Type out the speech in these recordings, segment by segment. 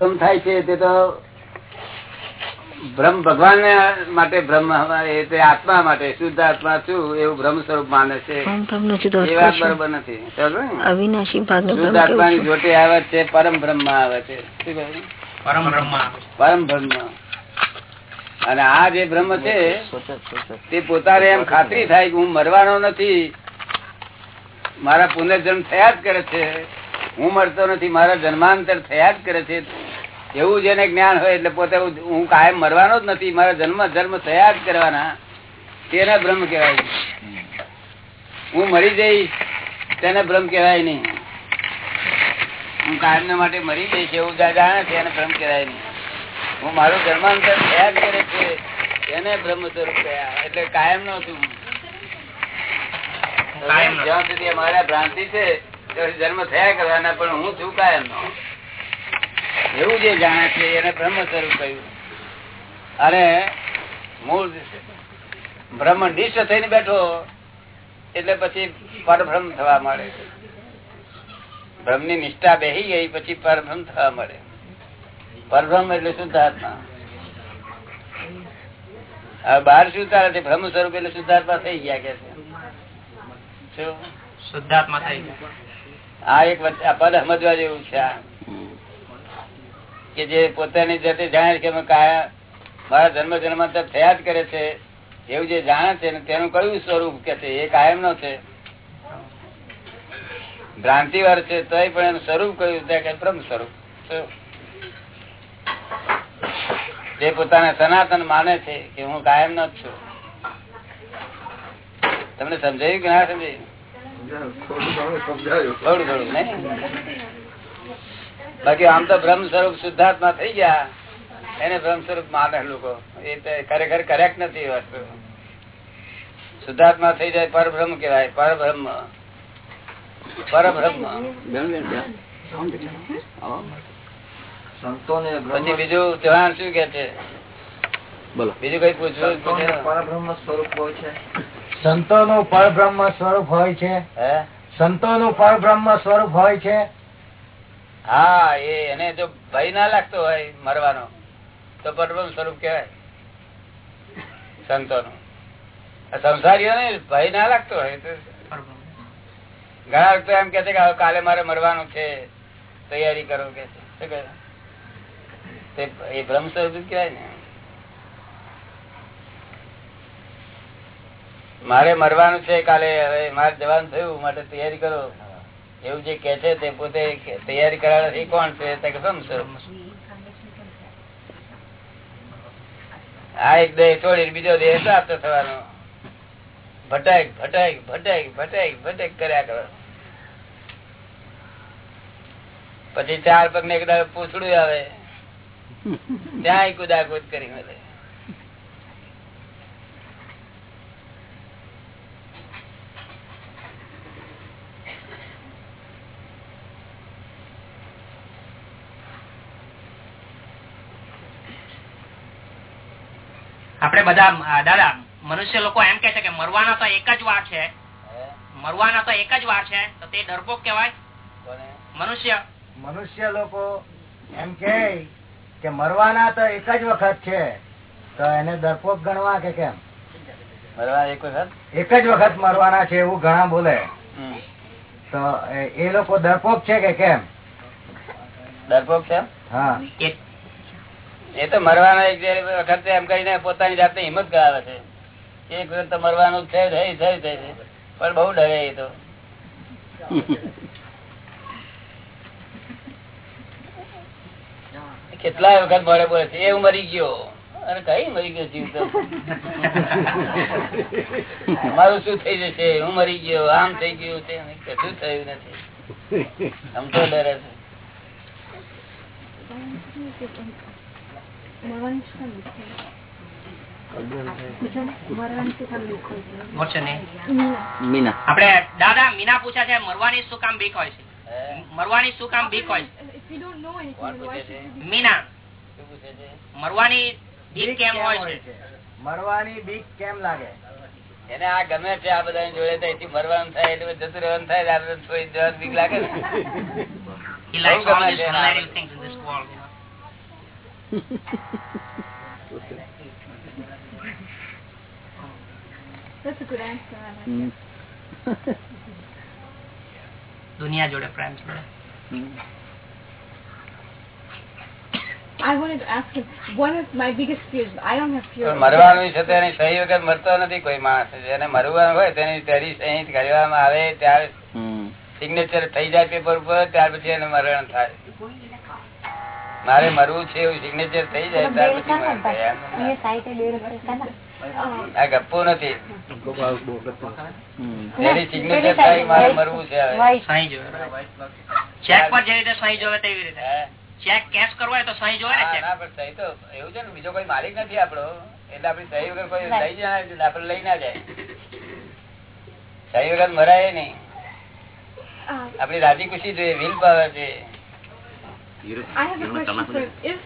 ઉત્પન્ન થાય છે તે તો બ્રહ્મ ભગવાન માટે બ્રહ્મ એ તે આત્મા માટે શુદ્ધ આત્મા છું એવું બ્રહ્મ સ્વરૂપ માને છે. એ વાત બરોબર નથી. અવિનાશી શુદ્ધ આત્માની જોટે આવે છે પરમ બ્રહ્મ આવે છે. પરમ બ્રહ્મ પરમ બ્રહ્મ. અને આ જે બ્રહ્મ છે તે પોતાને એમ ખાતરી થાય કે હું મરવાનો નથી. મારા પુનર્જન્મ થયા જ કરે છે. હું મરતો નથી મારા જન્માંતર થયા જ કરે છે. એવું જેને જ્ઞાન હોય એટલે પોતે હું- કાયમ મરવાનો જ નથી મારા જન્મ જન્મ થયા જ કરવાના. તેને બ્રહ્મ કહેવાય હું મરી જઈશ તેને બ્રહ્મ કહેવાય નહીં. હું કાયમ માટે મરી જઈશ એવું જાણે છે એને બ્રહ્મ કહેવાય નહીં. હું મારું જન્માંતર થયા જ કરે છે એને બ્રહ્મ સ્વરૂપ કહેવાય એટલે કાયમ નો છું. જ્યાં સુધી અમારા ભ્રાંતિ છે જન્મ થયા કરવાના પણ હું છું કાયમ નો એવું જે જાણે છે એને બ્રહ્મ સ્વરૂપ કહ્યું. અને મૂળ બ્રહ્મ નિષ્ઠ થઈને બેઠો એટલે પછી પરભ્રમ થવા મળે. બ્રહ્મની નિષ્ઠા બેહી ગઈ પછી પરભ્રમ થવા મળે. પરભ્રમ એટલે શુદ્ધાત્મા. બહાર શું ચાલે છે? બ્રહ્મ સ્વરૂપ એટલે શુદ્ધાત્મા થઈ ગયા કે છે? શુદ્ધાત્મા થઈ ગયા. આ એક વચ્ચે આ પદ સમજવા જેવું છે આ. કે જે પોતાની જાતે જાણે કે કાયા મારા જન્મ જન્માંતર થયા જ કરે છે એવું જે જાણે છે તેનું કયું સ્વરૂપ કે છે એ કાયમ નો છે? ભ્રાંતિ વાર છે તો પણ એનું સ્વરૂપ કયું? છે કે બ્રહ્મ સ્વરૂપ. જે પોતાને સનાતન માને છે કે હું કાયમ નો જ છું. તમને સમજાયું કે ના સમજાયું? થોડું થોડું નહીં? બાકી આમ તો બ્રહ્મ સ્વરૂપ શુદ્ધાત્મા થઈ ગયા. એને બ્રહ્મ સ્વરૂપ માને લોકો. એ તો ખરેખર કરેક્ટ નથી વસ્તુ. શુદ્ધાત્મા થઈ જાય પરબ્રહ્મ કહેવાય પરબ્રહ્મ. પરબ્રહ્મ. બીજું ચૌહાણ શું કે છે? બોલો. બીજું કઈ પૂછવું છે સંતો નું પરબ્રહ્મ સ્વરૂપ હોય છે. હે? સંતો નું પરબ્રહ્મ સ્વરૂપ હોય છે. હા એને જો ભય ના લાગતો હોય મરવાનો, તો પરબ્રહ્મ સ્વરૂપ કેવાય સંતો નું ભય ના લાગતો હોય તો ઘણા વખતે એમ કે છે કે કાલે મારે મરવાનું છે, તૈયારી કરો કે છે. એ બ્રહ્મ સ્વરૂપ જ કહેવાય ને. મારે મરવાનું છે કાલે, હવે મારે જવાનું થયું, માટે તૈયારી કરો. એવું જે કે છે તે પોતે તૈયારી કરાવે એ કોણ છે? તે આ એક દેહ છોડી બીજો દેહ પ્રાપ્ત થવાનો. ભટક ભટક ભટક ભટક ભટક કર્યા કરો. પછી ચાર પગ ને એક પૂછડું આવે. ત્યાં કુદાકુદ કરી મળે. આપણે બધા દાદા મનુષ્ય લોકો એમ કે છે કે મરવાના તો એક જ વાર છે. મરવાના તો એક જ વાર છે. તો તે ડરપોક કેવાય મનુષ્ય. મનુષ્ય લોકો એમ કે કે મરવાના તો એક જ વખત છે. તો એને ડરપોક ગણવા કે કેમ? મરવા એક વખત? એક જ વખત મરવાના છે એવું ઘણા બોલે. હમ. તો એ- લોકો ડરપોક છે કે કેમ? ડરપોક છે હા. એ તો મરવાનો એક વખત એમ કરીને પોતાની જાતને હિંમત કરાવે છે. એક વખત તો મરવાનું છે. પણ બહુ ડરે એ તો. કેટલાય વખત મળે બોલે છે, એ હું મરી ગયો. અને કઈ મરી ગયો જીવ તો? મારું શું થઈ જશે? હું મરી ગયો, આમ થઈ ગયું છે. કશું થયું નથી. આમ તો ડરે છે. મોરશે નહીં મીના. આપણે દાદા મીના પૂછે છે મરવાની શું કામ બીક હોય છે? મરવાની શું કામ બીક હોય છે? મીના. મરવાની બીક હોય છે? મરવાની બીક લાગે? એને આ ગમે છે આ બધા જોડે તો મરવાનું થાય એટલે જતું રહેવાનું થાય છોડી જવાનું બીક લાગે ને. દુનિયા જોડે પ્રેમ જોડે I wanted to ask him, one of my biggest fears, I don't have fear. મરવાનું છે તો સહી વગર મરતો નથી કોઈ માણસ. જેને મરવાનું હોય તેની તેની સહી કરવામાં આવે ત્યારે સિગ્નેચર થઈ જાય પેપર ઉપર ત્યાર પછી એને મરણ થાય. મારે મરવું છે એવું સિગ્નેચર થઈ જાય આ ગપ્પુ નથી. સિગ્નેચર થાય મારે મરવું છે હવે. સહી જોવે ચેક પર જેવી રીતે સહી જોવે તેવી રીતે. ચેક કેશ કરવો હોય તો સહી જોવે ને ના, પણ સહી તો એવું છે ને બીજો કોઈ માલિક નથી આપડો એટલે આપડી સહી વગર કોઈ લઈ જાય એટલે આપડે લઈ ના જાય. સહી વગર મરાય નહીં. આપડી રાજી ખુશી જોઈએ will power છે I have a question for you. If,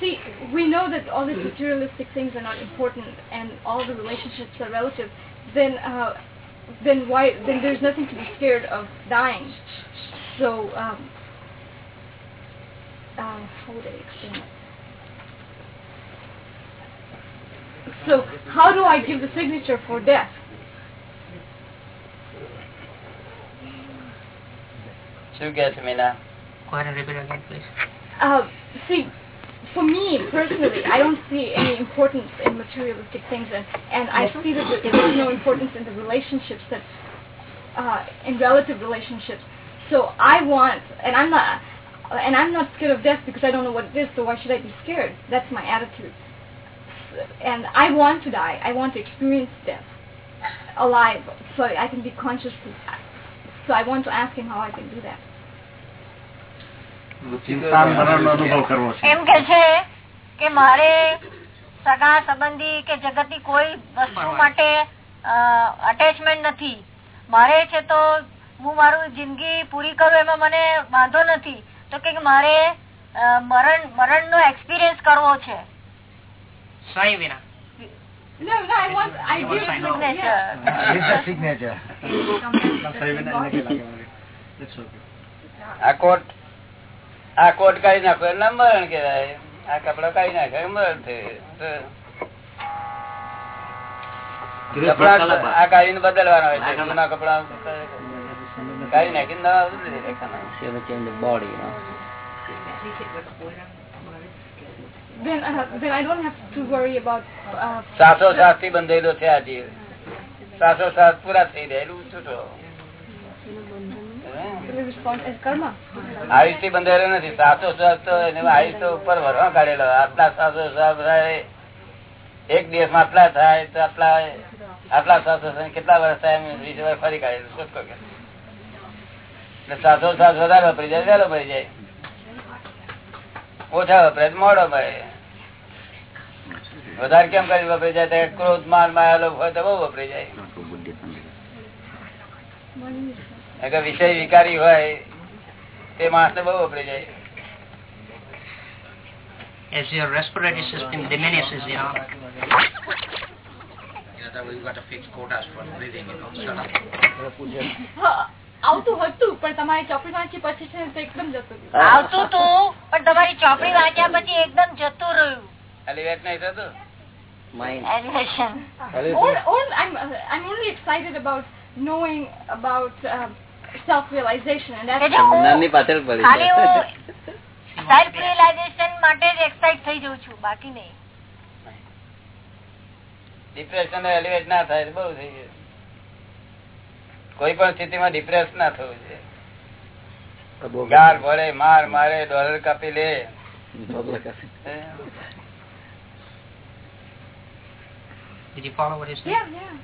see, we know that all these materialistic things are not important and all the relationships are relative, then, uh, then why, then there's nothing to be scared of dying. So, um, uh, how would I explain it? So, how do I give the signature for death? શું કે છે Meena Go ahead and repeat again, please. Uh, see, for me personally, I don't see any importance in materialistic things, and, and I see that there is no importance in the relationships that, uh, in relative relationships. So I want, and I'm not, and I'm not scared of death because I don't know what it is. So why should I be scared? That's my attitude. And I want to die. I want to experience death alive, so I can be conscious. So I want to ask him how I can do that. એમ કે છે કે મારે સગા સંબંધી કે જગતની કોઈ વસ્તુ માટે અટેચમેન્ટ નથી. મારે છે તો હું મારું જિંદગી પૂરી કરું એમાં મને વાંધો નથી. તો કે મારે મરણ મરણ નો એક્સપિરિયન્સ કરવો છે. સાઈ વિના. No, no, I want. આ કોટ કાઢી નાખો એટલે મરણ કેવાય આ કપડા કાઢી નાખે મરણ થયું કપડા આ કાઢીને બદલવાના હોય જૂના કપડા કાઢી નાખીને નવા બદલી નાખવાના. She ever change the body, you know. Then, uh, then I don't have to worry about. Uh, સાસો સાસથી બંધેલો છે આ જીવ સાસો સાત પૂરા થઈ રહેલું છૂટો the response as karma. આયુષથી બંધાયેલો નથી. સાસો સાસ તો આયુષ તો ઉપર ભરવા કાઢેલો. આટલા સાસો સાત થાય, એક દિવસમાં આટલા થાય તો આટલા આટલા સાસો કેટલા વર્ષ થાય એમ વીસ વર્ષ ફરી કાઢેલું. શું કે? એટલે સાસો સાત વધારે વપરી જાય, વહેલો ભરી જાય. ઓછા વપરાય મોડો ભરે વધારે કેમ કરી વપરી જાય? ક્રોધ માન માયા લોભ હોય તો બહુ વપરી જાય. અગર વિષય વિકારી હોય તે માણસ ને બહુ વપરી જાય As your respiratory system diminishes, you know. You got to fix quotas for breathing, you know. આવતું હતું પણ તમારી ચોપડી વાંચી પછી છે તો એકદમ જતું રહ્યું. આવતું તું પણ તમારી ચોપડી વાંચ્યા પછી એકદમ જતું રહ્યું એલિવેટ નહીં થતું Mind. Elevation. Or, or I'm, uh, I'm only excited about knowing about um, and that's નાની પાછળ પડી ખાલી હું જાય. સેલ્ફ રિયલાઇઝેશન માટે જ એક્સાઇટ થઈ જઉં છું બાકી નહીં ડિપ્રેશન એલિવેટ ના થાય બહુ થઈ ગયું કોઈ પણ સ્થિતિમાં ડિપ્રેસ ના થવું છે ગાર ભરે માર મારે ડોલર કાપી લે Double kasi. Did you follow what he said? yeah, yeah.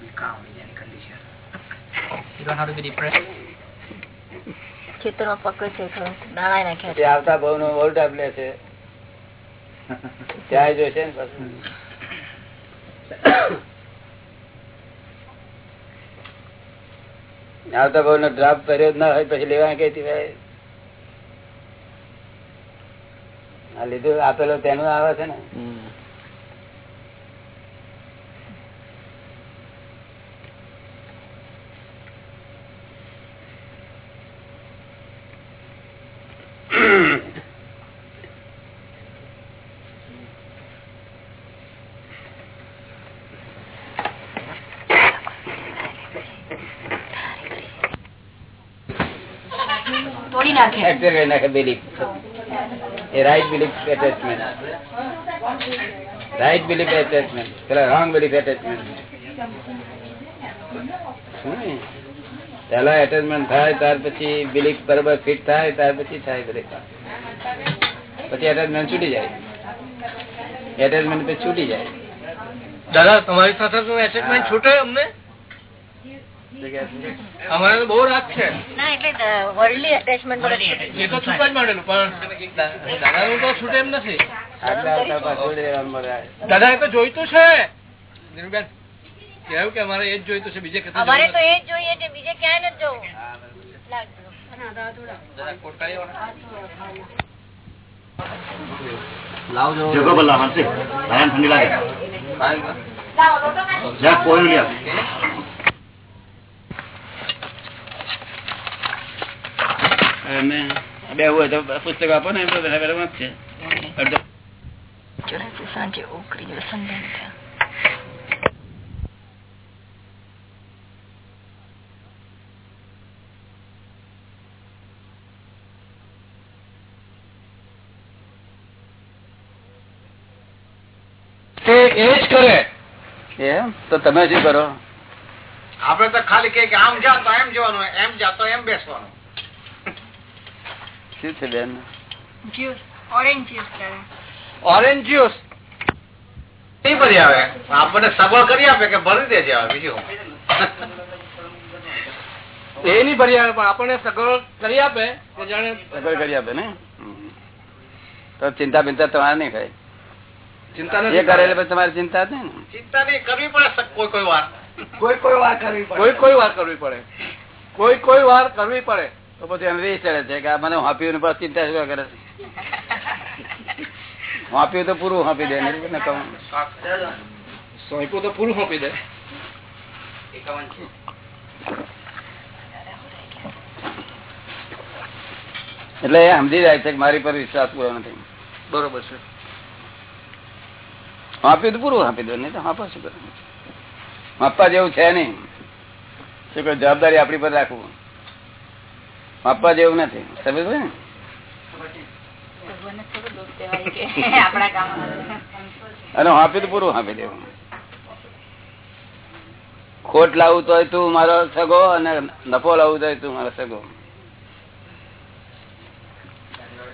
Be calm in any condition. You don't have to be depressed. ખેતરમાં પકડ છે ખરો નાણાય નાખ્યા છે આવતા બહુ નો બહુ ટાઈમ લે છે. ત્યાં જોશે ને પછી. આવતા ભાવ નો ડ્રાફ્ટ કર્યો જ ના હોય પછી લેવા કઈ ભાઈ આ લીધું આપેલો તેનું આવે છે ને? ફ્રેક્ચર કરી નાખે બિલીફ એ right belief attachment right belief attachment પેલા રોંગ બિલીફ એટેચમેન્ટ પેલા એટેચમેન્ટ થાય ત્યાર પછી બિલીફ બરોબર ફિટ થાય ત્યાર પછી થાય બધી પછી એટેચમેન્ટ છૂટી જાય એટેચમેન્ટ પછી છૂટી જાય દાદા તમારી સાથે એટેચમેન્ટ છૂટે અમને અમારે તો બહુ રાગ છે. ના એટલે વર્લ્ડલી એટેચમેન્ટ એ તો છૂટવા જ માંડેલું પણ દાદાનું તો છૂટ એમ નથી. દાદા એ તો જોઈતું છે. નીરુબેન કેવું કે અમારે એ જ જોઈતું છે બીજે કથા અમારે તો એ જ જોઈએ છે બીજે ક્યાંય નથી જવું. બલ્લા માનસી ભયાન ઠંડી લાગે. જા કોઈ અને બે હોય તો પુસ્તક આપો ને એમ બધા બરાબર છે સાંજે ઓકરી સંધાન એ જ કરે. એમ? તો તમે શું કરો? આપડે તો ખાલી કે આમ જાતો એમ જવાનું એમ જાતો એમ બેસવાનું. શું છે બેન ઓરેન્જ જ્યુસ નહીં ભરી આવે. આપણને સગવડ કરી આપે કે ભરી દેજે બીજું એ નહીં ભરી આવે પણ આપણને સગવડ કરી આપે કે જાણે સગવડ કરી આપે ને? તો ચિંતા બિંતા તમારે નહીં થાય. ચિંતા એ નથી કરે પછી તમારી ચિંતા જ નહીં ચિંતા નહીં કરવી પડે કોઈ કોઈ વાર. કોઈ કોઈ વાર કરવી પડે. કોઈ કોઈ વાર કરવી પડે. કોઈ કોઈ વાર કરવી પડે. તો પછી એમ રીસ ચડે છે કે આ મને હાંપ્યું ને ચિંતા શું કરે છે? હાંપ્યું તો પૂરું હાંપી દે ને કહું? સોંપ્યું તો પૂરું સોંપી દે. એટલે એ સમજી જાય છે કે મારી પર વિશ્વાસ પૂરો નથી. બરોબર છે. હાંપ્યું તો પૂરું હાંપી દો નહીં તો હાંપો શું કરે? માપવા જેવું છે નહીં. શું કહે જવાબદારી આપણી પર રાખવું. માપવા જેવું નથી. સમજ ને? અને હાંપ્યું તો પૂરું હાપી દેવું. ખોટ લાવવું તો તું મારો સગો અને નફો લાવું તો તું મારો સગો.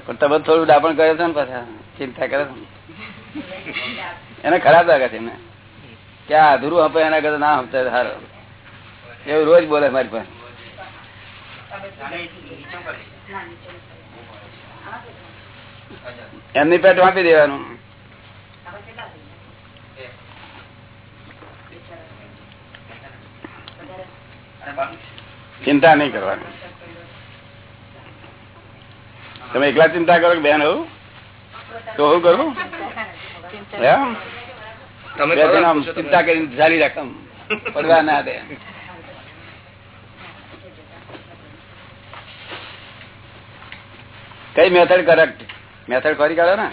પણ તમે થોડું ડાપણ કરે છે ને પાછા ચિંતા કરે છે એને ખરાબ લાગે છે ને ક્યાં અધૂરું હપે એના કરતા ના હપતા સારો. એવું રોજ બોલે મારી પાસે. એમની પેટ વાપી દેવાનું. ચિંતા નહીં કરવાની. તમે એકલા ચિંતા કરો બેન હું તો હું કરું? ચિંતા કરીને ચાલી રાખમ પડવા ના દે. કઈ મેથડ કરેક્ટ મેથડ ખરી કાઢો ને.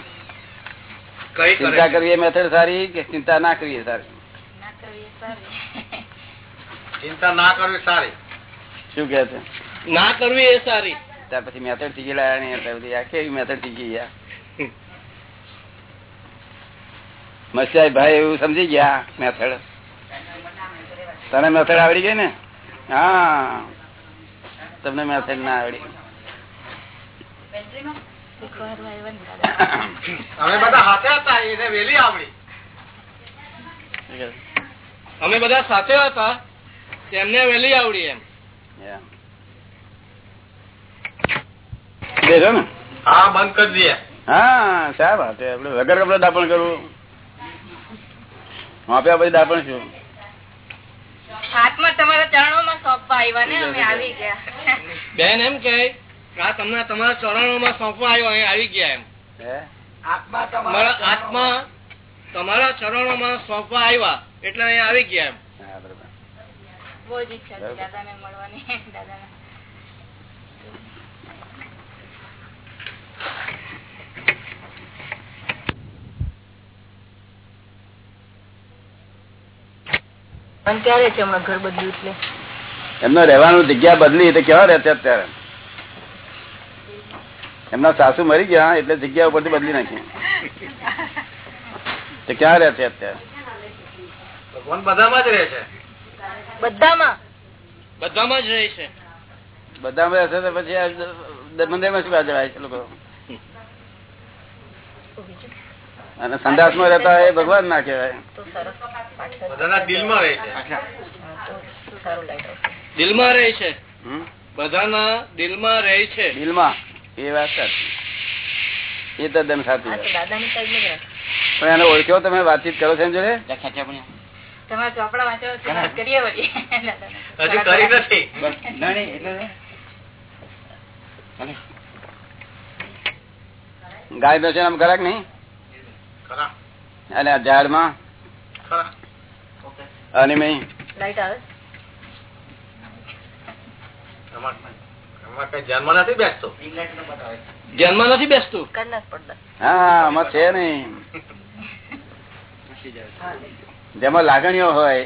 ચિંતા કરવી એ મેથડ સારી કે ચિંતા ના કરવી સારી? ચિંતા ના કરવી સારી. શું કે છે? ના કરવી એ સારી. ત્યાર પછી મેથડ શીખી લાયા નહીં કેવી મેથડ શીખી ગયા? મસ્યાઈ ભાઈ એવું સમજી ગયા મેથડ તને મેથડ આવડી ગઈ ને? હા. તમને મેથડ ના આવડી. અમે બધા હાથે હતા એને વેલી આવડી. અમે બધા સાથે હતા તેમને વેલી આવડી એમ. Yeah. ને. હા બંધ કરી દઈએ. હા શા વાત આપડે વગર કપડે દાપણ કરવું. આપ્યા પછી દાપણ છું હાથમાં તમારા ચરણોમાં સોંપવા આવ્યા ને અમે આવી ગયા. બેન એમ કે આ તમને તમારા ચરણોમાં સોંપવા આવ્યો અહીં આવી ગયા એમ. આત્મા તમારા ચરણો તમારા ચરણોમાં સોંપવા આવ્યા એટલે અહીંયા આવી ગયા એમ. ક્યારે છે હમણાં ઘર બદલ્યું એટલે? એમનો રહેવાનું જગ્યા બદલી તો કેવા રહેતા અત્યારે? એમના સાસુ મરી ગયા એટલે જગ્યા ઉપરથી બદલી નાખી. તો ક્યાં રહે છે અત્યારે? ભગવાન બધામાં જ રહે છે? બધામાં. બધામાં જ રહે છે. બધામાં રહેશે તો પછી મંદિરમાં શું જવાય છે લોકો? અને સંદાસમાં રહેતા એ ભગવાન ના કહેવાય. બધાના દિલમાં રહે છે. દિલમાં રહે છે. હમ? બધાના દિલમાં રહે છે. દિલમાં. એ વાત સાચી. એ તદ્દન સાચી પણ એને ઓળખ્યો તમે વાતચીત કરો છો જોડે? તમારા ચોપડા વાંચો કરીએ હજુ કરી નથી. ગાય બેસે આમ ખરાક નહીં? અને ઝાડ ઝાડમાં? અને મેં લાઈટ આવે. ધ્યાનમાં નથી બેસતો? ધ્યાનમાં નથી હા આમાં છે નહીં જેમાં લાગણીઓ હોય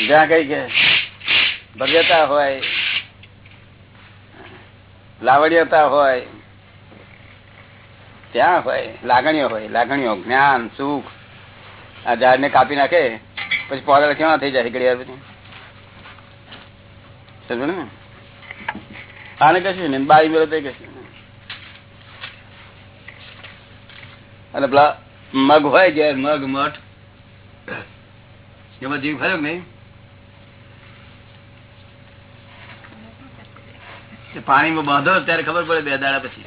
જ્યાં કઈ કે ભવ્યતા હોય લાવણ્યતા હોય ત્યાં હોય લાગણીઓ હોય લાગણીઓ જ્ઞાન સુખ આ ઝાડ ને કાપી નાખે પછી પોદળ કેવા થઈ જાય ઘડિયાળ પછી? સમજો ને? આને કશું ને? બાઈ મેળો તે કશું અને પેલા મગ હોય ઘેર મગ મઠ. એમાં જીવ ખરો નહીં? પાણીમાં બાંધો ત્યારે ખબર પડે બે દાડા પછી.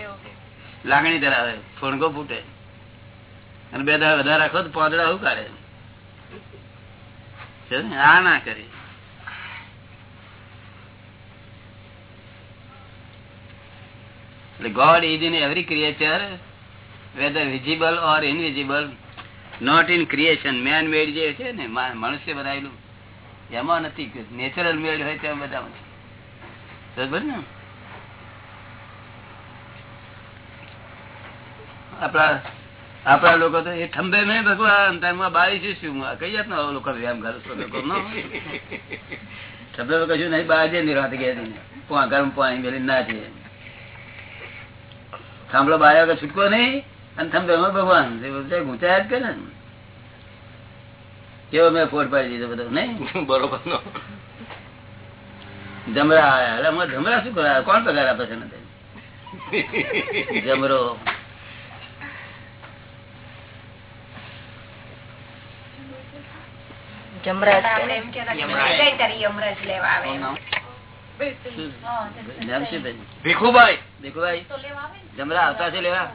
લાગણી ધરાવે ફોણકો ફૂટે. અને બે દાડા વધારે રાખો તો પાંદડા શું કાઢે? આ ના કરી. God is in every creature whether visible or invisible. Not in creation. Man made જે છે ને મનુષ્ય બનાવેલું. એમાં નથી નેચરલ મેડ હોય તેમ બધામાં. બરાબર ને? આપણા આપણા લોકો તો એ ઠંભે મેં ભગવાન તારમાં બાળી શું આ કઈ જાતનો લોકો વ્યાયામ કરો ઠંબે કશું નહીં બાર જઈને રાત ગયા પોણા ગરમ પાણી મેલી ના છે થાંભલો બહાર આગળ છૂટકો નહીં અને થંભે ભગવાન ગુંચાયા જ કરે ને. કેવો મેં ફોડ પાડી દીધો બધો નહીં? બરોબર નો. જમરા આવ્યા. એટલે અમારે જમરા શું કરાય કોણ પગાર આપે છે ને જમરો. જમરાજ નામ લેવા બેન? ભીખુભાઈ. દેખુભાઈ જમરા આવતા છે લેવા?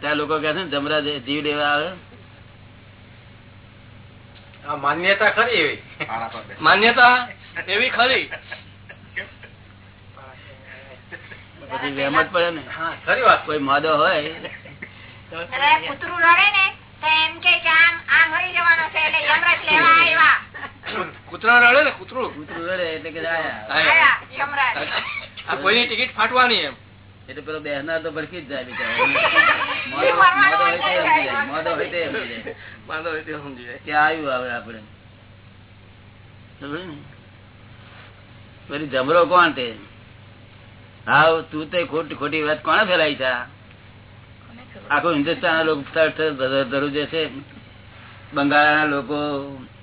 ત્યાં લોકો કે છે ને જમરા જીવ લેવા આવે. માન્યતા ખરી એવી. માન્યતા એવી ખરી. પછી વહેમત પડે ને. હા ખરી વાત. કોઈ માદો હોય. કૂતરું રડે ને એમ કે કે આમ મરી જવાનો છે એટલે યમરાજ લેવા આવ્યા. કૂતરા રડે ને કૂતરું? કૂતરું રડે એટલે કે આયા આયા યમરાજ. આ કોઈની ટિકિટ ફાટવાની એમ? એટલે પેલો બેહનાર તો ભડકી જ જાય બિચારો. મરવાનો હોય તો સમજી જાય. મોદો હોય તો સમજી જાય. વાંધો હોય તે સમજી જાય. ક્યાં આવ્યું હવે આપડે પેલી જમરો કોણ તે? હાવ તું તે ખોટી ખોટી વાત કોણે ફેલાઈ છે? આખું હિન્દુસ્તાન તરત છે બંગાળના લોકો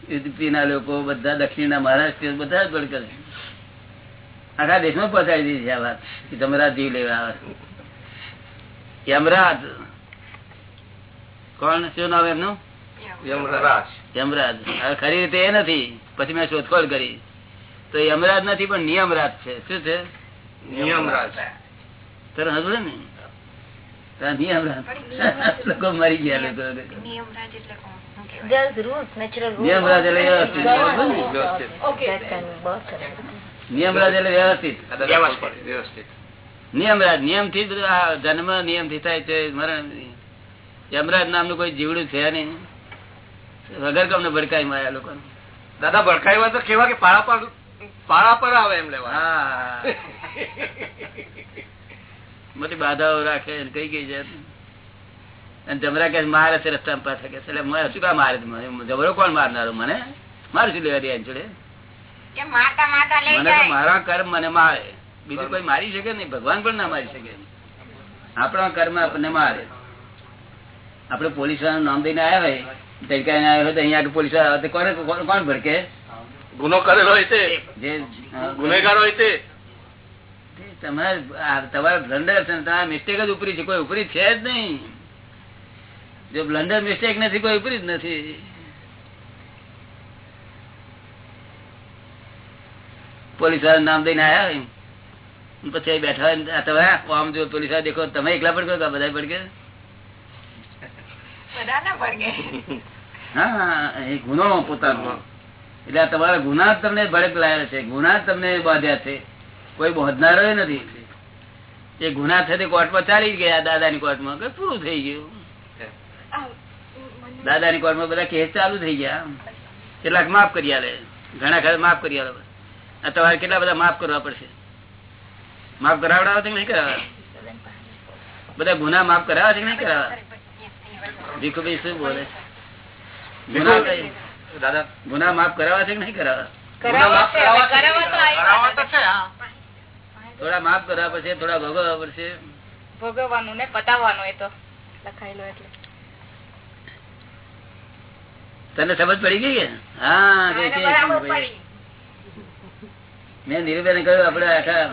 યુપીના લોકો બધા દક્ષિણના મહારાષ્ટ્ર બધા જ કરે આખા દેશમાં પહોંચાડી દીધી છે આ વાત કે તમારા જીવ લેવા આવે યમરાજ. કોણ શું નામ એમનું? યમરાજ. યમરાજ. હવે ખરી રીતે એ નથી પછી મેં શોધખોળ કરી. તો યમરાજ નથી પણ નિયમરાજ છે. શું છે? નિયમરાજ. તને હસવું ને? લોકો મરી ગયા લોકો There's rules, natural rules. નિયમરાજ એટલે વ્યવસ્થિત. વ્યવસ્થિત. Okay. That can work. નિયમરાજ એટલે વ્યવસ્થિત. વ્યવસ્થિત. નિયમરાજ નિયમથી જન્મ નિયમથી થાય છે મરણ. યમરાજ નામનું કોઈ જીવડું છે નહીં. વગર કમને ભડકાઈ માયા લોકો દાદા ભડકાઈ તો કેવા કે પારા પર પારા પર આવે એમ લેવા. હા. મોટી બાધાઓ રાખે કઈ કઈ જાય અને જમરા કે મારે છે રસ્તા પાછા કે એટલે મને શું કા મારે? છે જબરો કોણ મારનારો મને? મારે શું લેવા દે જોડે કે મારતા મારતા લઈ મને તો જાય. મારા કર્મ મને મારે. બીજું કોઈ મારી શકે નહીં ભગવાન પણ ના મારી શકે આપણા કર્મ આપણને મારે. આપડે પોલીસ વાળાનું નામ દઈને આવ્યા હોય તડકાઈને આવ્યા હોય તો અહીંયા પોલીસવાળા આવે તો કોને કોણ- કોણ ભડકે? ગુનો કરેલો હોય તે. જે ગુનેગાર હોય તે. તમારે આ બ્લન્ડર છે ને મિસ્ટેક જ ઉપરી છે. કોઈ ઉપરી છે જ નહીં. જો બ્લન્ડર મિસ્ટેક નથી કોઈ ઉપરી જ નથી. પોલીસવાળા નામ દઈને આયા હોય પછી બેઠા તમે આમ જો પોલીસવાળા દેખો તમે એકલા પડકો કે બધા પડકે હા એ ગુનો પોતાનો. એટલે તમારા ગુના તમને ભડક લાવ્યા છે. ગુના તમને બાંધ્યા છે. કોઈ બોધનારો નથી. એ ગુના થતી કોર્ટમાં ચાલી ગયા દાદાની કોર્ટમાં. કે પૂરું થઈ ગયું. દાદાની કોર્ટમાં બધા કેસ ચાલુ થઈ ગયા. કેટલાક માફ કરી આલે. ઘણા ખરા માફ કરી આલે. આ તમારે કેટલા બધા માફ કરવા પડશે? માફ કરાવડાવો છે કે નહીં કરાવવા બધા ગુના માફ કરાવવા છે કે નહીં કરાવવા ભીખુભાઈ શું બોલે? ગુના દાદા. ગુના માફ કરાવવા છે કે નહીં કરાવવા કરાવવા તો છે હા. થોડા માફ કરવા પડશે થોડા ભોગવવા પડશે. ભોગવવાનું ને પતાવવાનું એ તો લખાયેલું એટલે. તને સમજ પડી ગઈ કે? હા મેં નીરુબેન કહ્યું આપડે આખા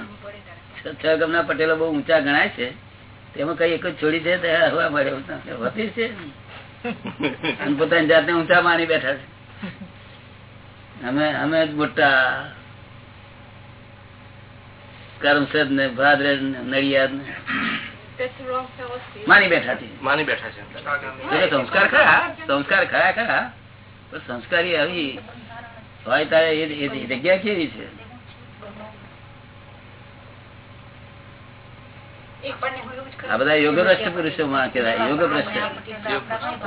છ- છ પટેલો બહુ ઊંચા ગણાય છે. તેમાં કઈ એક જ છોડી છે તે હવા મળે હોતી છે. અને પોતાની જાતને ઊંચા માની બેઠા છે. અમે અમે જ મોટા કરમસદ ને ભાદરે નડિયાદ ને. માની બેઠા છે. માની બેઠા છે. સંસ્કાર ખરા? સંસ્કાર ખરા ખરા? પણ સંસ્કારી આવી. હોય તારે એ જગ્યા કેવી છે? આ બધા યોગ ભ્રષ્ટ પુરુષો માં કહેવાય યોગ ભ્રષ્ટ.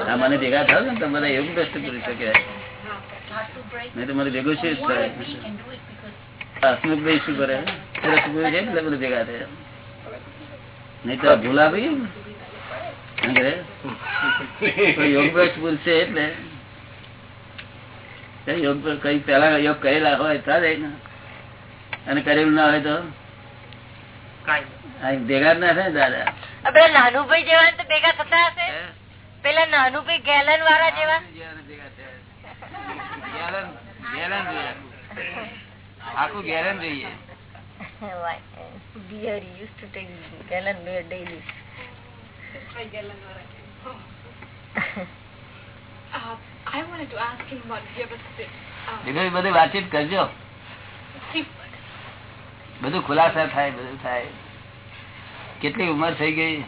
આ મને ભેગા થયો ને તો બધા યોગ ભ્રષ્ટ પુરુષો કહેવાય. નહીં તો મને ભેગું છે હસમુખભાઈ શું કરે? પુરુષ પુરુષ છે એટલે બધા ભેગા થયા? નહીં તો ભૂલા ભાઈ શું કરે? કોઈ યોગ ભ્રષ્ટ પુરુષ છે એટલે? યોગ કઈ પેલા યોગ કરેલા હોય ત્યારે અને કરેલું ના હોય તો? ભેગા ના થાય દાદા? પેલા નાનુભાઈ જેવા તો ભેગા થતા હશે? પેલા નાનુભાઈ ગેલન વાળા જેવા? Gallon gallon. આખું ગેલન જોઈએ used to take gallon beer daily. Uh, I wanted to ask him about Vyavasthit. Um, બધી વાતચીત કરજો. બધું ખુલાસા થાય બધું થાય. કેટલી ઉંમર થઈ ગઈ?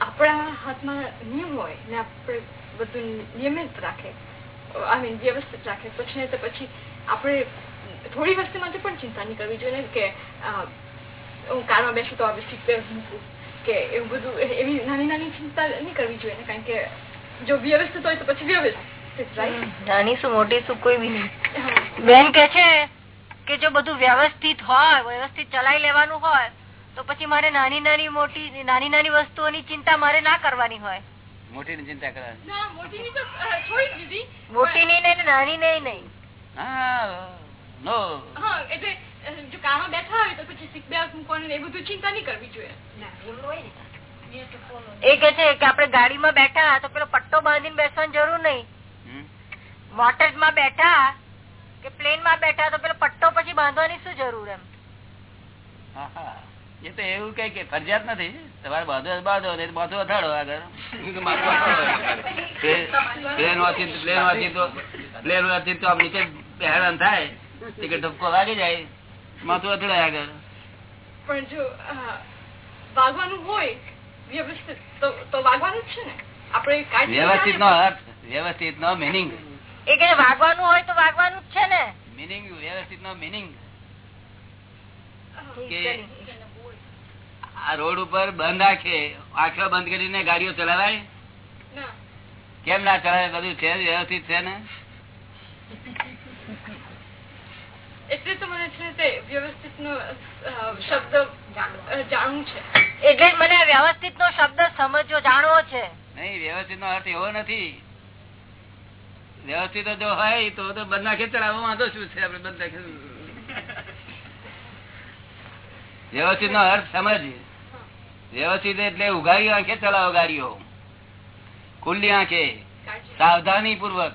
આપણા હાથમાં નિયમ હોય ને આપણે બધું નિયમિત રાખે. આઈ મીન વ્યવસ્થિત રાખે. પછી ને તો પછી આપણે થોડી વસ્તુ માટે પણ ચિંતા નહીં કરવી જોઈએ કે હું કારમાં બેસું તો આવી સીટ બેલ્ટ મૂકું. કે એવું બધું એવી નાની નાની ચિંતા નહીં કરવી જોઈએ ને કારણ કે જો વ્યવસ્થિત હોય તો પછી વ્યવસ્થિત નાની શું મોટી શું કોઈ બી નહીં. બેન કે છે કે જો બધું વ્યવસ્થિત હોય વ્યવસ્થિત ચલાવી લેવાનું હોય તો પછી મારે નાની નાની મોટી નાની નાની વસ્તુઓની ચિંતા મારે ના કરવાની હોય. મોટી ની ચિંતા કરવાની? મોટી ની તો છોડી દીધી મોટી નહીં નાની નહીં નહીં. હા નો. એટલે જો કારમાં બેઠા હોય તો પછી સીટ બેલ્ટ મૂકવાની એ બધું ચિંતા નહીં કરવી જોઈએ. એ કે છે કે આપડે ગાડીમાં બેઠા તો પેલો પટ્ટો બાંધીને બેસવાની જરૂર નહીં. મોટરમાં બેઠા કે પ્લેનમાં બેઠા તો પેલો પટ્ટો પછી બાંધવાની શું જરૂર એમ? હા, હા. એ તો એવું કઈ કે ફરજિયાત નથી. તમારે બાંધો બાંધો નહીં બાંધો અથાડો આગળ. પ્લેન વાંચી પ્લેન વાંચી તો પ્લેન વાંચી તો આમ નીચે હેરાન થાય. ટિકિટ ધબકો લાગી જાય. માથું અથડાય આગળ. પણ જો વાગવાનું હોય વ્યવસ્થિત તો તો વાગવાનું જ છે ને? આપણે વ્યવસ્થિત નો અર્થ વ્યવસ્થિત નો મિનિંગ એ કે વાગવાનું હોય તો વાગવાનું જ છે ને? મિનિંગ વ્યવસ્થિત નો મિનિંગ કે આ રોડ ઉપર બંધ રાખે આંખો બંધ કરીને ગાડીઓ ચલાવાય? કેમ ના ચલાવે? બધું છે વ્યવસ્થિત છે ને? એટલે તો મને છે તે વ્યવસ્થિત નો શબ્દ જાણવું. છે. એટલે મને વ્યવસ્થિત નો શબ્દ સમજવો જાણવો છે. નહીં વ્યવસ્થિત નો અર્થ એવો નથી. વ્યવસ્થિત જો હોય તો તો બંધ નાખે વાંધો શું છે આપડે બંધ નાખે વ્યવસ્થિત નો અર્થ સમજ વ્યવસ્થિત એટલે ઉઘાડી આંખે ચલાવો ગાડીઓ ખુલ્લી આંખે. સાવધાની પૂર્વક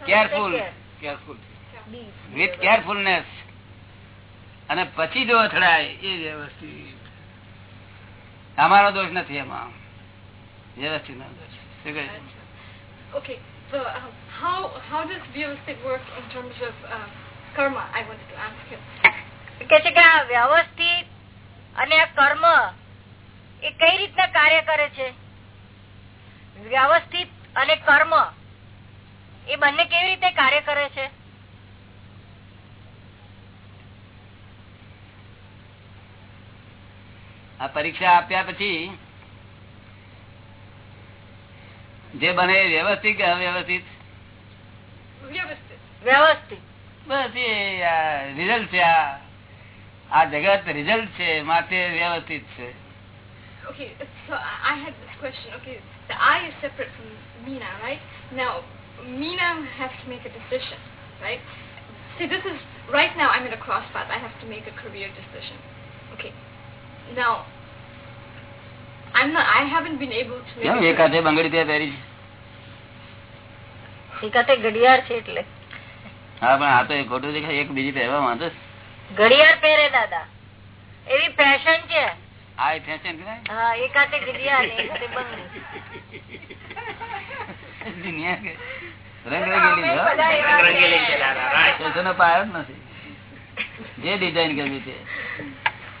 કેરફુલ. કેરફુલ. વિથ કેરફુલનેસ અને પછી જો અથડાય એ વ્યવસ્થિત અમારો દોષ નથી એમાં વ્યવસ્થિત નો દોષ શું કહે છે? Okay, so uh, how how does Vyavastik work in terms of uh, karma? I wanted to ask you. કે છે કે આ વ્યવસ્થિત અને આ કર્મ એ કઈ રીતના કાર્ય કરે છે વ્યવસ્થિત અને કર્મ એ બંને કેવી રીતે કાર્ય કરે છે આ પરીક્ષા આપ્યા પછી જે બને એ વ્યવસ્થિત કે અવ્યવસ્થિત Vyavastik. વ્યવસ્થિત બસ એ રિઝલ્ટ છે આ આ જગત રિઝલ્ટ છે માટે વ્યવસ્થિત છે Okay, so I I had this question. Okay, the I is separate from Meena, right? Now, Meena has to make a decision, right? See, this is right now. I'm in a cross path. I have to make a career decision. Okay. Now, I'm not. I haven't been able to make. એક હાથે બંગડી ત્યાં પહેરી છે. એકાતે ઘડિયાળ છે એટલે. હા પણ આ તો એક ખોટું દેખાય. એક બીજી પહેરવા માંગે ઘડિયાળ પહેરે દાદા. એવી ફેશન છે. આ એ ફેશન કહેવાય હા એકાતે ઘડિયાળ એકાતે બંગડી. દુનિયા છે, હો. એવા રંગેલી છે દાદા right. ફેશનનો પાયો નથી. જે ડિઝાઇન કરવી તે.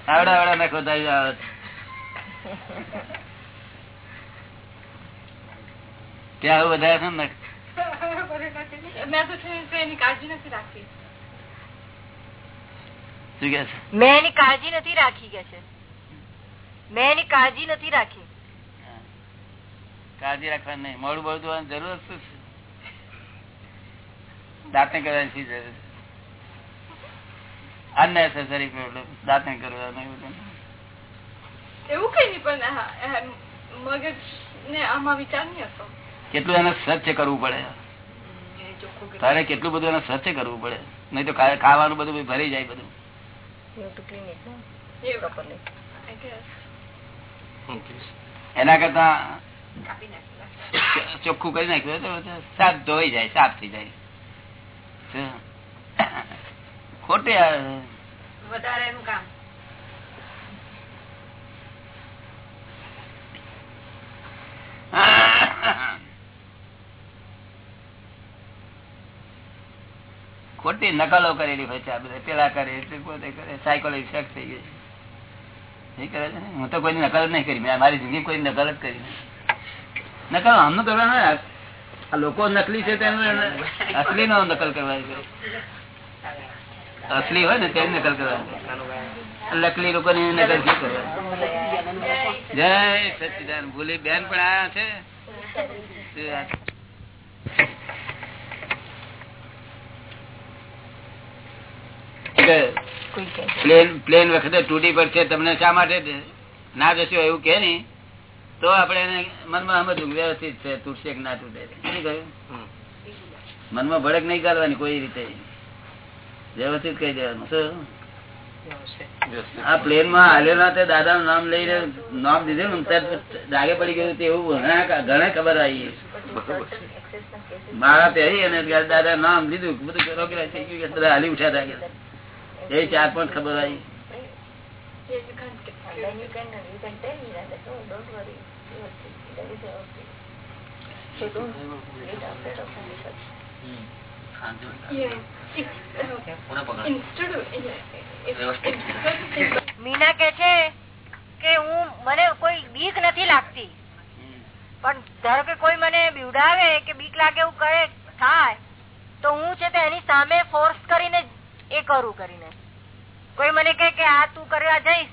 આવડા આવડા આવે છે. ત્યાં આવું વધારે છે ને મેં? એની કાળજી નથી રાખી. કે છે? મેં એની કાળજી નથી રાખી કાળજી નથી રાખવાની નહીં. મોડું મોડું જરૂર શું છે? દાંતને કરવાની શી જરૂર છે? અનનેસેસરી પ્રોબ્લેમ દાંતને કરવાનું એવું એવું કઈ નહીં પણ મગજ ને આમાં વિચાર નહીં હતો કેટલું એને સ્વચ્છ કરવું પડે? તારે કેટલું બધું એને સ્વચ્છ કરવું પડે? નહીં તો ખાવાનું બધું ભરી જાય બધું. એના કરતા ચોખ્ખું કરી નાખ્યું તો સાફ ધોઈ જાય સાફ થઈ જાય? ખોટે વધારે એનું કામ. ખોટી નકલો કરેલી હોય છે આ બધા. પેલા કરે એટલે પોતે કરે. સાયકોલોજી ઇફેક્ટ થઈ ગઈ છે. એ કરે છે ને? હું તો કોઈની નકલ જ નહીં કરી. મેં મારી જિંદગી કોઈ નકલ જ કરી. નકલ આમનું કરવાનું ને? આ લોકો નકલી છે તેનું અસલી નો નકલ કરવાની અસલી હોય ને તેની નકલ કરવાની. લકલી લોકો ની નકલ શું કરવાની? જય સચિદાન. ભૂલી બેન પણ આયા છે. પ્લેન પ્લેન વખતે તૂટી પડશે તમને શા માટે ના જશો એવું કે નહીં? તો આપણે એને મનમાં સમજવું વ્યવસ્થિત છે. તૂટશે કે ના તૂટે. શું કહ્યું? મનમાં ભડક નહીં કરવાની કોઈ રીતે. વ્યવસ્થિત કહી દેવાનું. શું? આ પ્લેનમાં હાલેલા તે દાદા નું નામ લઈને નામ દીધું ને ડાગે પડી ગયું એવું ઘણા ખબર આવી. મારા પહેરી અને દાદા નામ લીધું બધું રોકેલા થઈ ગયું બધા હાલી ઉઠ્યા હતા એ ચાર પાંચ ખબર આવી. Yeah, મીના કે છે કે હું મને કોઈ બીક નથી લાગતી પણ ધારો કે કોઈ મને બીવડાવે કે બીક લાગે એવું કરે થાય તો હું છે તે એની સામે ફોર્સ કરીને એ કરું કરીને. કોઈ મને કહે કે આ તું કરવા જઈશ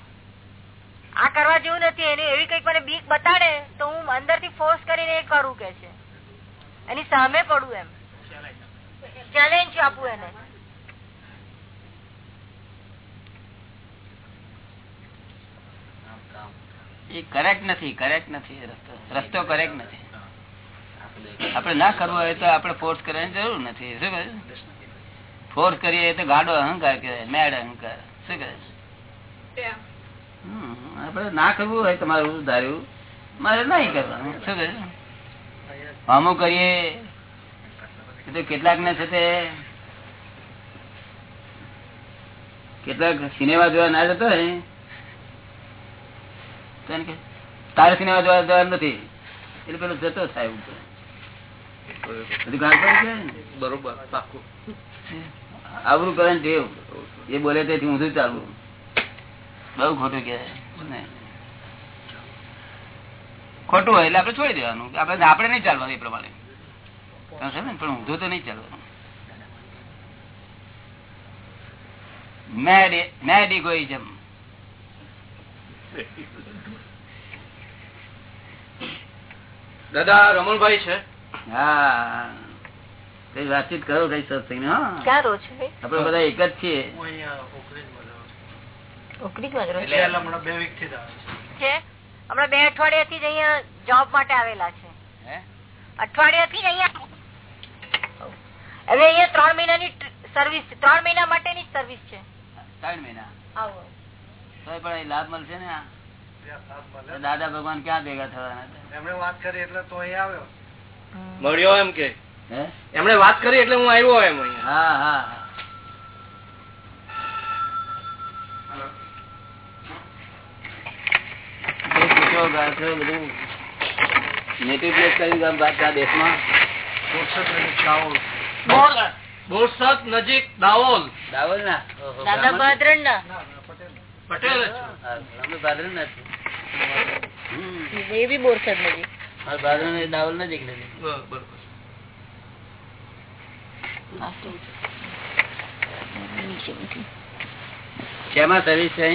આ કરવા જેવું નથી એની એવી કંઈક મને બીક બતાડે તો હું અંદરથી ફોર્સ કરીને એ કરું કે છે. એની સામે પડું એમ. ચેલેન્જ આપું એને. એ કરેક્ટ નથી કરેક્ટ નથી. રસ્તો રસ્તો કરેક્ટ નથી. આપણે ના કરવો હોય તો આપણે ફોર્સ કરવાની જરૂર નથી. શું કહે ફોર્સ કરીએ તો ગાડો અહંકાર કહેવાય મેડ અહંકાર. શું કહે હમ, આપણે ના કરવું હોય તમારું ધાર્યું મારે નહીં કરવાનું. શું કહે અમુક કરીએ કેટલાક ને છે તે કેટલાક સિનેમા જોવા ના જતો કે, તારે સિનેમા જોવા જવાનું નથી. એટલે પેલો જતો ને. બરોબર આવરું કરે ને ટેવ. એ બોલે તેથી ઊંધું ચાલવું. બહુ ખોટું કે ખોટું હોય એટલે આપડે છોડી દેવાનું. આપણે આપણે નહીં ચાલવાનું એ પ્રમાણે. ને? પણ ઊંધો તો નહીં ચાલવાનું. મેડ મેડ દાદા રમણભાઈ છે? હા. કઈ વાતચીત કરો કઈ સત્સંગ હા. ક્યાં રહો છો બધા એક જ છીએ. હમણાં બે અઠવાડિયા થી જ અહિયાં જોબ માટે આવેલા છે. હે? અઠવાડિયા થી જ અહીંયા હવે અહીંયા ત્રણ મહિનાની સર્વિસ ત્રણ મહિના માટેની સર્વિસ છે. ત્રણ મહિના? આવો. તોય પણ લાભ મળશે ને દાદા ભગવાન ક્યાં ભેગા થવાના એમણે વાત કરી એટલે તો અહીંયા આવ્યો. મળ્યો એમ કે? એમણે વાત કરી એટલે હું આવ્યો એમ હા હા હા. બધું? નેટિવ place કયું ગામ? બાદશાહ દેશમાં? બોરસદ. નજીક દાહોલ દાહોદ ના દાદા ભાદ્રણ ના પટેલ ભાદરણ ના છીએ. હમ. એ બી બોરસદ નજીક. ભાદરણ એ નજીક નથી. કેમાં સર્વિસ છે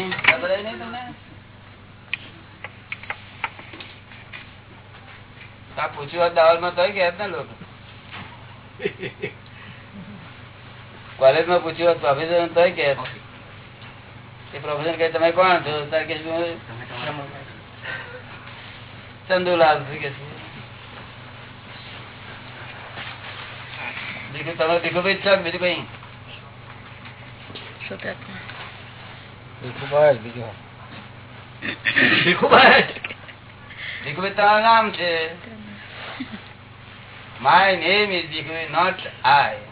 પૂછ્યું દાવલમાં તો કે ને લોકો. કોલેજમાં પૂછ્યું હોત પ્રોફેસર એ પ્રોફેસર કે તમે કોણ છો? તારે કે ચંદુલાલ કે બીજું તમે ભીખુભાઈ છો બીજું કઈ? ભીખુભાઈ ભીખુભાઈ તમારું નામ છે? My name is Bhikhubhai not I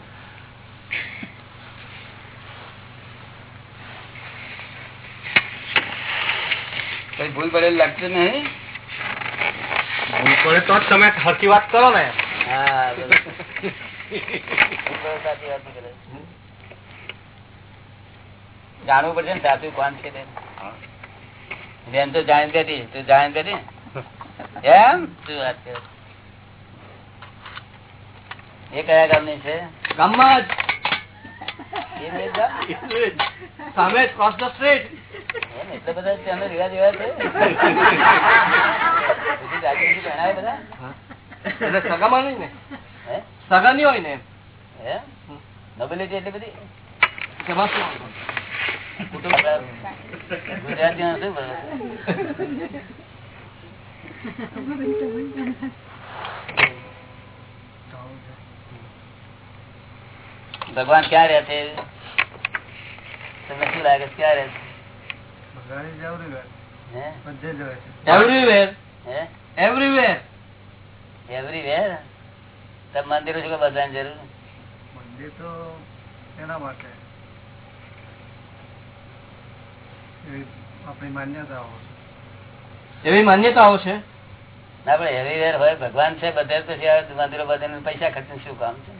કઈ ભૂલ પડેલ લાગતું નહીં. પડે તો તમે હરકી વાત કરો ને. હા કરે. જાણવું પડશે ને સાચું કોણ છે તે. બેન તો જાણી બેઠી તું જાણી કરી એમ? શું વાત કરે એ કયા ગામની છે? ગામમાં એ ગામ? જ. સામે ક્રોસ ધ સ્ટ્રીટ એટલા બધા ત્યાંનો રિવાજ એવા છે. પછી જાગીરથી ભણાવે બધા. એટલે સગામાં નહીં ને? સગા નહીં હોય ને હે? નોબેલિટી એટલી બધી? તેમાં શું વાંધો? આપણા ગુજરાતીમાં શું બોલે? ભગવાન ક્યાં રહે છે? તમને શું લાગે ક્યાં રહે છે હે? એવરીવેર હે એવરીવેર એવરીવેર તબ મંદિરો છે બધાની જરૂર? મંદિર તો એના માટે. એવી આપણી માન્યતાઓ એવી માન્યતાઓ છે? ના પણ એવરીવેર હોય ભગવાન છે બધે પછી મંદિરો બધા પૈસા ખર્ચીને શું કામ છે?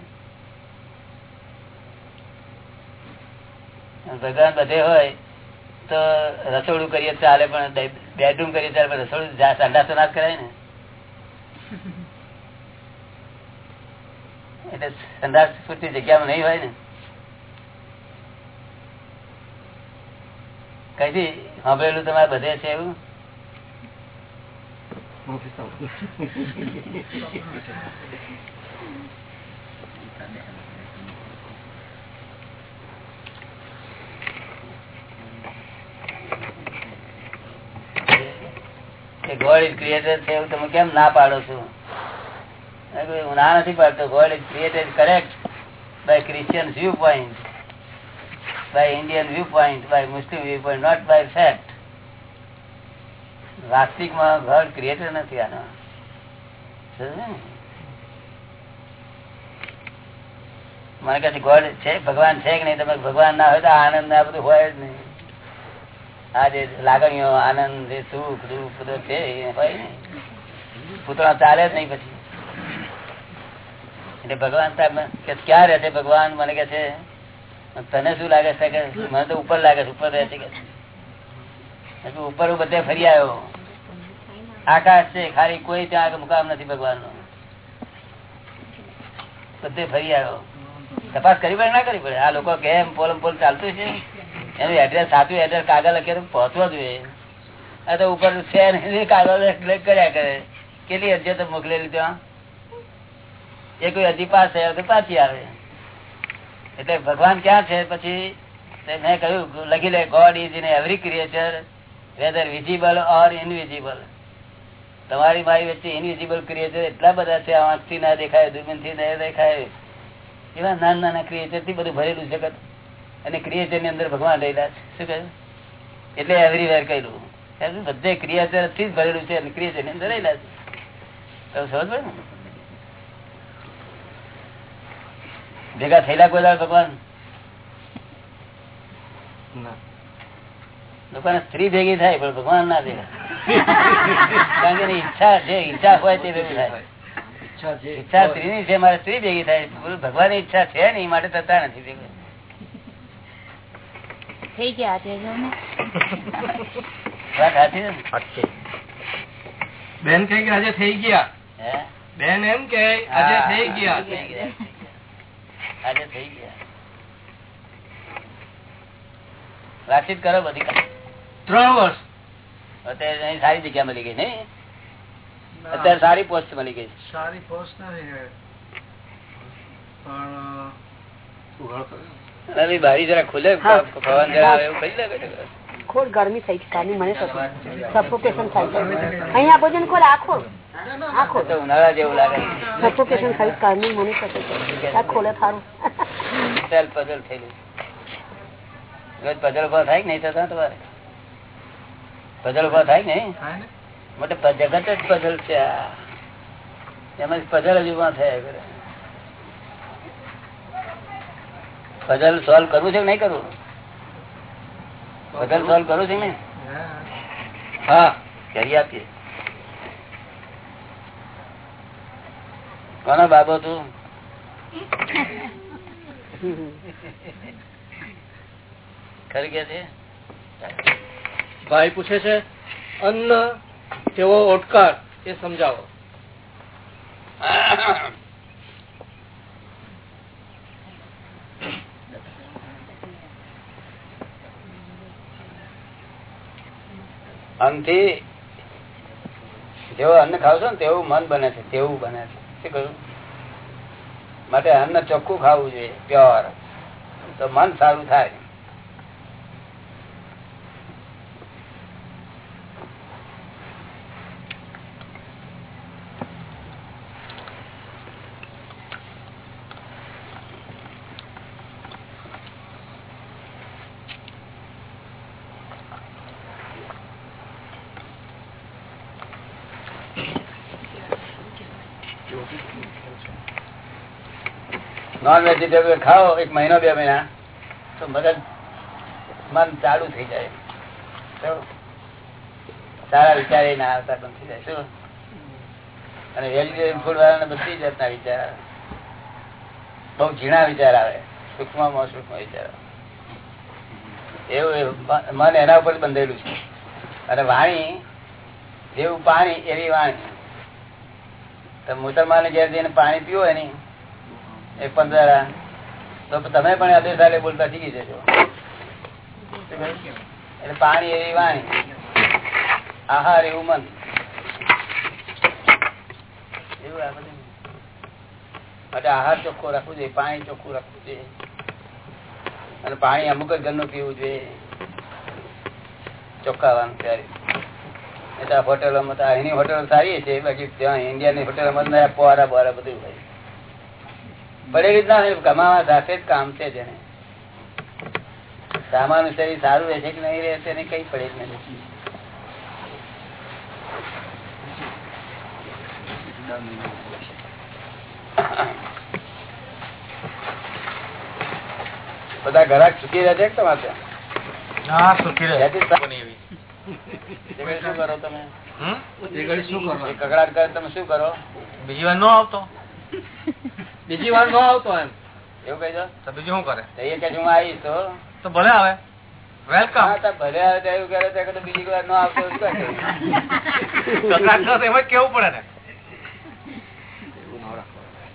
ભગવાન બધે હોય તો રસોડું કરીએ ચાલે પણ બેડરૂમ કરીએ ચાલે પણ રસોડું સંડાસ તો ના કરાય ને. એટલે સંડાસ પૂરતી જગ્યામાં નહીં હોય ને. કઈથી? સાંભળેલું તમારે બધે છે એવું? ગોડ ઇઝ ક્રિએટર છે એવું તમે કેમ ના પાડો છો? હું ના નથી પાડતો. God is created correct by Christian viewpoint by Indian viewpoint by Muslim viewpoint not by fact વાસ્તવિકમાં God creator નથી આનો? મને કહે ગોડ છે, ભગવાન છે કે નહીં? તમે ભગવાન ના હોય તો આનંદ ના બધું હોય જ નહીં. આ જે લાગણીઓ, આનંદ, જે સુખ, દુઃખ, બધું છે, એ ચાલે જ નહીં પછી. એટલે ભગવાન ક્યાં રહે છે ભગવાન? મને કે છે, તને શું લાગે છે? કે, મને તો ઉપર લાગે છે, ઉપર રહે છે. કે ઉપર બધે ફરી આવ્યો. આકાશ છે, ખાલી કોઈ ત્યાં મુકામ નથી ભગવાન નો બધે ફરી આવ્યો. તપાસ કરી પડે ના કરી પડે? આ લોકો કેમ પોલમ પોલ ચાલતું છે? એનું એડ્રેસ સાચું એડ્રેસ કાગળ લખે તો પહોંચવો જોઈએ. આ તો ઉપર છે નહીં કાગળ કર્યા કરે. કેટલી અરજીઓ તો મોકલેલી ત્યાં એ કોઈ અરજી પાસ થયા તો પાછી આવે. એટલે ભગવાન ક્યાં છે? પછી મેં કહ્યું, લખી લે God is in every creature whether visible or invisible તમારી મારી વચ્ચે ઇનવિઝિબલ ક્રિએચર એટલા બધા છે, આંખથી ના દેખાય દૂરબીનથી ના દેખાય. એવા નાના નાના ક્રિએચરથી બધું ભરેલું જગત. અને ક્રિએચરની અંદર ભગવાન રહેલા છે. શું કહ્યું? એટલે એવરીવેર કહ્યું. બધે ક્રિએચરથી જ ભરેલું છે અને ક્રિએચરની અંદર રહેલા છે. તમે સમજ પડે ને? ભેગા થયેલા કોઈ ભગવાન? લોકોને સ્ત્રી ભેગી થાય પણ ભગવાન ના ભેગા. કારણ કે ઈચ્છા જે ઈચ્છા હોય તે ભેગી થાય. ઈચ્છા સ્ત્રી ની છે મારે સ્ત્રી ભેગી થાય. ભગવાનની ઈચ્છા છે ને એ માટે થતા નથી ભેગું. થઈ ગયા છે બેન કઈ કે આજે થઈ ગયા. બેન એમ કે આજે થઈ ગયા. આજે થઈ ગયા. વાતચીત કરો બધી. ત્રણ વર્ષ. અત્યારે સારી જગ્યા મળી ગઈ નઈ અત્યારે સારી પોસ્ટ મળી ગઈ સારી પોસ્ટ નથી પણ બારી જરા ખુલે પવન જરા આવે એવું કહી લે ખોટ ગરમી થઈ છે મને સફોકેશન થાય છે. અહીંયા ભોજન ખોલ આખો આખો તો ઉનાળા જેવું લાગે. સફોકેશન થાય કારની મને સફોકેશન આ ખોલે થારું. ચાલ પઝલ થયેલું રોજ પઝલ ઊભા થાય નહીં થતા તમારે? પઝલ ઊભા થાય નહીં? મોટે જગત જ પઝલ છે આ. એમાં પઝલ જ ઊભા થયા કરે. પઝલ સોલ્વ કરવું છે કે નહીં કરવું? પઝલ સોલ્વ કરવું છે ને હા કરી આપીએ. કોનો બાબો તું? ખરી ગયા છે? ભાઈ પૂછે છે, અન્ન તેવો ઓટકાર? એ સમજાવો. અન્નથી જેવો અન્ન ખાવ છો ને તેવું મન બને છે, તેવું બને છે. શું કહ્યું? માટે અન્ન ચોખ્ખું ખાવું જોઈએ પ્યોર તો મન સારું થાય. નોન વેજીટેબલ ખાઓ, એક મહિનો, બે મહિના, તો મગજ, મન ચાલુ થઈ જાય. સારા વિચાર એ ના આવતા, બંધ થઈ જાય. શું? અને વેજીટેરિયન ફૂડ વાળાને બધી જાતના વિચાર બહુ ઝીણા વિચાર આવે. સૂક્ષ્મમાં સૂક્ષ્મ વિચાર એવું મન એના ઉપર બંધેલું છે. અને વાણી, જેવું પાણી, એવી વાણી. તો મુસલમાન ઘેર જઈને પાણી પીવું હોય એક પંદર તો તમે પણ અધે સાલે બોલતા શીખી જશો. એટલે પાણી એવી વાણી. આહાર એવું મન. એવું માટે આહાર ચોખ્ખો રાખવું જોઈએ, પાણી ચોખ્ખું રાખવું જોઈએ. અને પાણી અમુક જ ઘરનું પીવું જોઈએ. ચોખ્ખાવાનું ત્યારે. એટલે હોટેલોમાં તો અહીંની હોટેલો સારી છે. બાકી ત્યાં ઇન્ડિયાની હોટેલોમાં નયા બોરા બધું હોય. પડેલી જ ના હોય કમાવા સાથે જ કામ છે જેને. સામાન શરીર સારું રહેશે કે નહીં રહે એને કઈ પડે જ નથી. બધા ઘરાક સુખી રહે છે તમારે ત્યાં? સુખી રહે. શું કરે તમે શું કરો? બીજી વાર ન આવતો. બીજી વાર નો આવતો એમ. એવું કહી દો તો બીજું શું કરે? એ કે હું આવીશ તો તો ભલે આવે. વેલકમ હા, તો ભલે આવે તો એવું કરે તો બીજી વાર ન આવતો એમ કેવું પડે ને?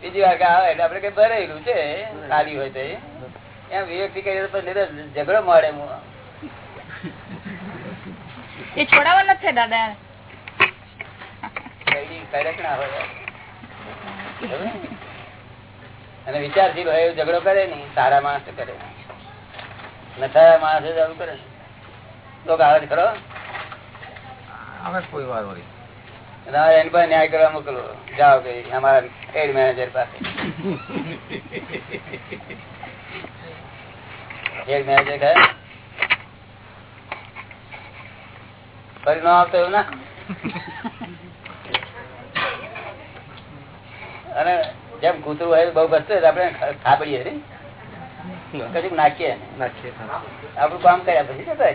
બીજી વાર આવે એટલે આપડે કઈ ભરેલું છે ખાલી હોય તો. એમ ઝઘડો મળે એ છોડાવવા નથી દાદા. કઈ કડક ના હોય. બરાબર? અને વિચારશીલ ભાઈ એવું ઝઘડો કરે ને સારા માણસ કરે. નથારા માણસ આવું કરે. તો આવે ખરો? આવે કોઈ વાર હોય. ન્યાય કરવા મોકલો. જાઓ કે અમારા હેડ મેનેજર પાસે. હેડ મેનેજર કહે? ફરી ન આવતો એવું ના? અને જેમ કૂતરું હોય બહુ બસતું આપણે ખાબડીએ રે કશું નાખીએ નાખીએ આપણું કામ કર્યા પછી જતા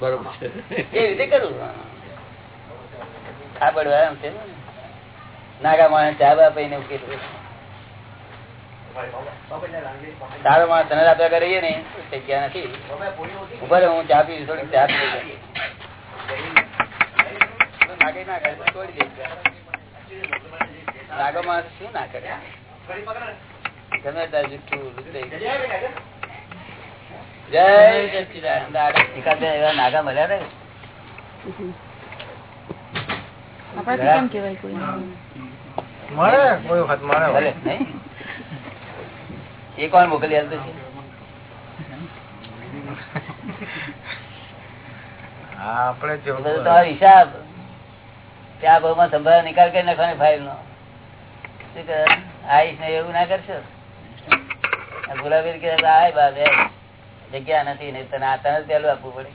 બરોબર એ રીતે કરું. આ પડવા એમ છે. નાગા માણસ ચા બા એને ઉકેલ સારો માણસ તને આપ્યા કરીએ ને જગ્યા નથી. ઊભા હું ચા પીશ થોડીક ચા પી નાગે ના કરે છોડી દઈશ નાગો માણસ શું ના કરે? એ કોણ મોકલી આપતું છે. આપડે તમારો હિસાબ ત્યાં ભાવમાં સંભાળ નિકાલ કરી નાખવાની ફાઇલ નો? આઈશ ને એવું ના કરશો? ગુલાબી કે આય બા જગ્યા નથી ને તને આ તને પેલું આપવું પડે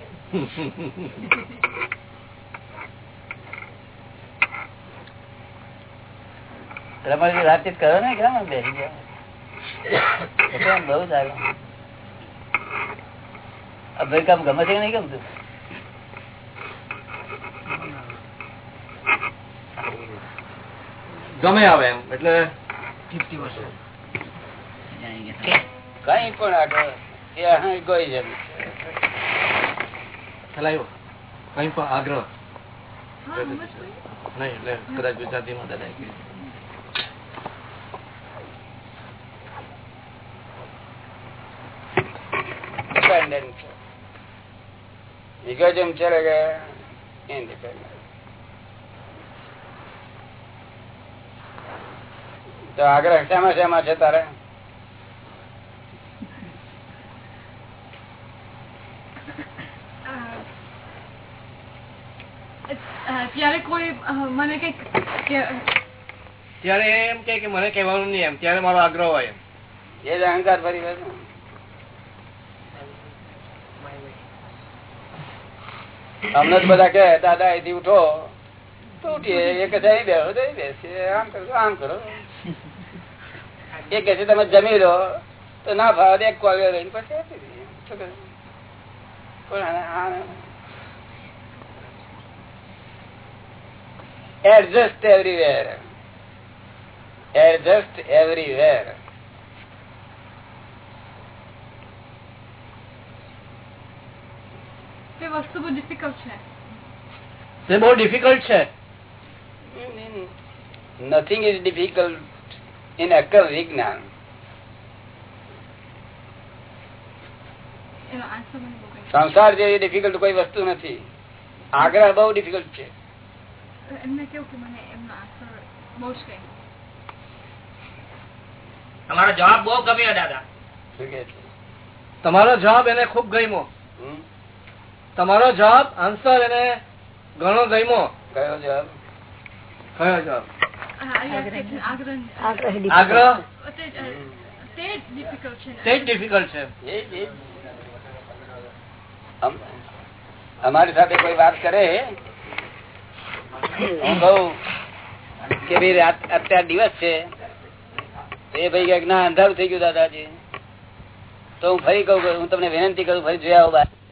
રમણજી વાતચીત કરો ને કેમ બેસી બહુ સારું? આ ગમે છે કે નહીં ગમતું? ગમે આવે એમ એટલે કઈ પણ આગળ એ અહીં ગઈ જેમ ચલાવ્યો કઈ પણ આગ્રહ. નહીં એટલે કદાચ ગુજરાતીમાં દાદા independent. Egoism ચલે independent. તો આગ્રહ શેમાં શામાં છે તારે? ત્યારે કોઈ મને કંઈક ત્યારે એમ કે કે મને કહેવાનું નહીં એમ ત્યારે મારો આગ્રહ હોય એમ. એ જ અહંકાર ફરી. અમને જ બધા કે દાદા અહીંથી ઉઠો. તો ઉઠીએ એક જ અહીં બેસો તો અહીં બેસીએ આમ કરો આમ કરો. એ કે છે તમે જમી લો. તો ના ભાવે એક કોલ્યો લઈને પછી આપી દઈએ. Everywhere adjust everywhere. Adjust everywhere. તે વસ્તુ બહુ ડિફિકલ્ટ છે. તે બહુ ડિફિકલ્ટ છે. nothing is difficult. In અક્કલ વિજ્ઞાન. સંસાર જેવી ડિફિકલ્ટ કોઈ વસ્તુ નથી. આગ્રહ બહુ ડિફિકલ્ટ છે. એમને કેવું કે મને એમનો આન્સર બહુ જ કઈ તમારો જવાબ બહુ ગમ્યો દાદા? તમારો જવાબ એને ખૂબ ગમ્યો. તમારો જવાબ આન્સર એને ઘણો ગમ્યો. કયો જવાબ? કયો જવાબ? આગ્રહ અમારી સાથે કોઈ વાત કરે? હું કઉ કે ભાઈ અત્યારે દિવસ છે. તો એ ભાઈ કંઈક કે ના અંધારું થઈ ગયું દાદાજી. તો હું ફરી કઉ હું તમને વિનંતી કરું ફરી જોયા આવો